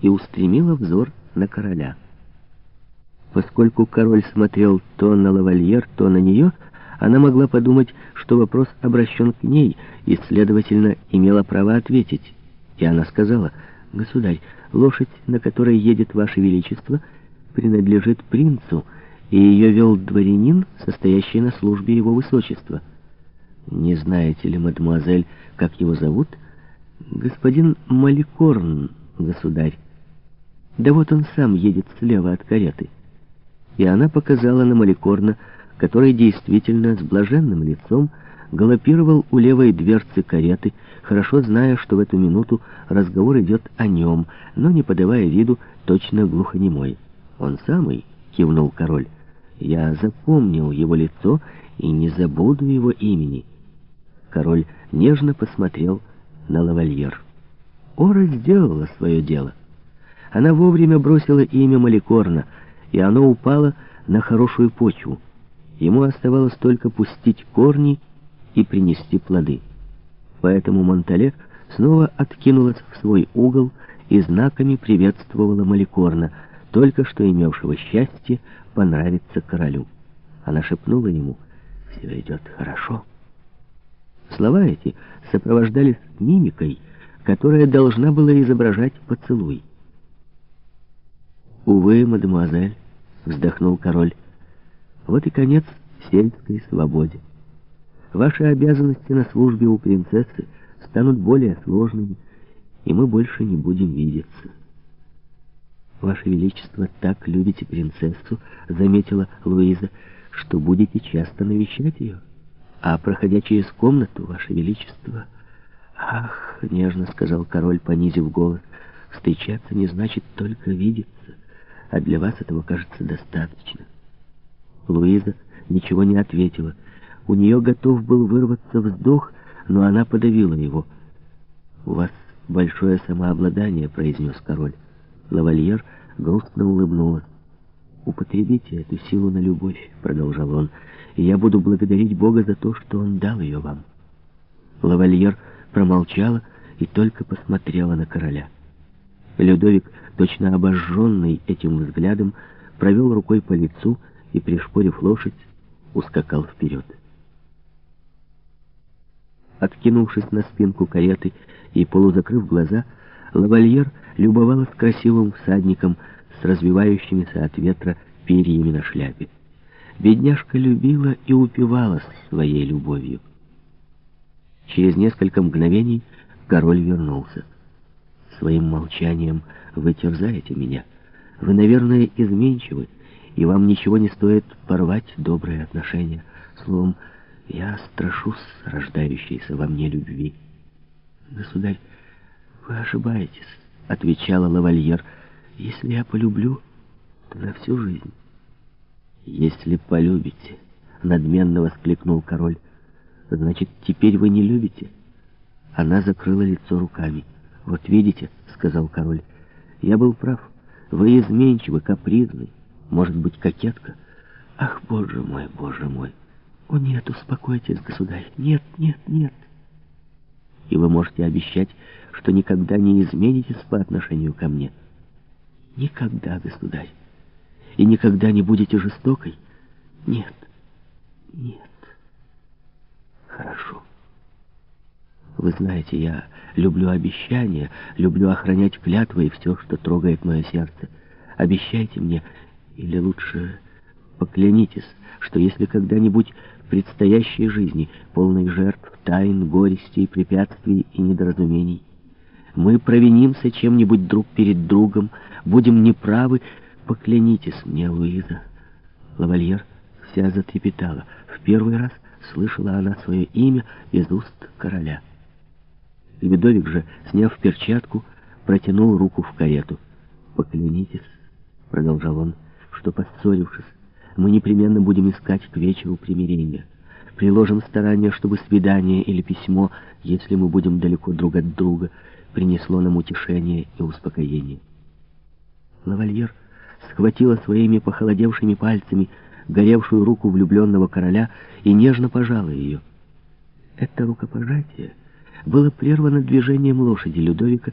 и устремила взор на короля. Поскольку король смотрел то на лавальер, то на нее, она могла подумать, что вопрос обращен к ней, и, следовательно, имела право ответить. И она сказала, «Государь, лошадь, на которой едет Ваше Величество, принадлежит принцу, и ее вел дворянин, состоящий на службе его высочества». «Не знаете ли, мадемуазель, как его зовут?» «Господин Маликорн, государь. Да вот он сам едет слева от кареты». И она показала на Маликорна, который действительно с блаженным лицом галопировал у левой дверцы кареты, хорошо зная, что в эту минуту разговор идет о нем, но не подавая виду точно глухонемой. «Он самый?» — кивнул король. «Я запомнил его лицо и не забуду его имени». Король нежно посмотрел на лавальер. Ора сделала свое дело. Она вовремя бросила имя Маликорна, и оно упало на хорошую почву. Ему оставалось только пустить корни и принести плоды. Поэтому Монтале снова откинулась в свой угол и знаками приветствовала Маликорна, только что имевшего счастье понравиться королю. Она шепнула ему «Все идет хорошо». Слова эти сопровождались мимикой, которая должна была изображать поцелуй. «Увы, мадемуазель», — вздохнул король, — «вот и конец сельской свободе. Ваши обязанности на службе у принцессы станут более сложными, и мы больше не будем видеться». «Ваше Величество так любите принцессу», — заметила Луиза, — «что будете часто навещать ее». А проходя через комнату, Ваше Величество... Ах, нежно сказал король, понизив голос, встречаться не значит только видеться, а для вас этого, кажется, достаточно. Луиза ничего не ответила. У нее готов был вырваться вздох, но она подавила его. «У вас большое самообладание», — произнес король. Лавальер грустно улыбнулась. «Употребите эту силу на любовь», — продолжал он, — «и я буду благодарить Бога за то, что Он дал ее вам». Лавальер промолчала и только посмотрела на короля. Людовик, точно обожженный этим взглядом, провел рукой по лицу и, пришпорив лошадь, ускакал вперед. Откинувшись на спинку кареты и полузакрыв глаза, лавальер любовалась красивым всадником, с развивающимися от ветра перьями на шляпе. Бедняжка любила и упивалась своей любовью. Через несколько мгновений король вернулся. Своим молчанием вы терзаете меня. Вы, наверное, изменчивы, и вам ничего не стоит порвать добрые отношения. Словом, я страшусь рождающейся во мне любви. Государь, вы ошибаетесь, — отвечала лавальер, — если я полюблю, то на всю жизнь. Если полюбите, надменно воскликнул король, значит, теперь вы не любите? Она закрыла лицо руками. Вот видите, сказал король, я был прав. Вы изменчивы, капризный, может быть, кокетка. Ах, боже мой, боже мой. О, нет, успокойтесь, государь. Нет, нет, нет. И вы можете обещать, что никогда не изменитесь по отношению ко мне. Никогда, государь. И никогда не будете жестокой? Нет. Нет. Хорошо. Вы знаете, я люблю обещания, люблю охранять клятвы и все, что трогает мое сердце. Обещайте мне, или лучше поклянитесь, что если когда-нибудь в предстоящей жизни, полной жертв, тайн, горестей, препятствий и недоразумений, мы провинимся чем-нибудь друг перед другом, будем неправы, поклянитесь мне, Луиза. Лавальер вся затрепетала. В первый раз слышала она свое имя из уст короля. Ледовик же, сняв перчатку, протянул руку в карету. «Поклянитесь», — продолжал он, — «что, поссорившись, мы непременно будем искать к вечеру примирения. Приложим старания, чтобы свидание или письмо, если мы будем далеко друг от друга, принесло нам утешение и успокоение. Лавальер схватила своими похолодевшими пальцами горевшую руку влюбленного короля и нежно пожала ее. Это рукопожатие было прервано движением лошади Людовика,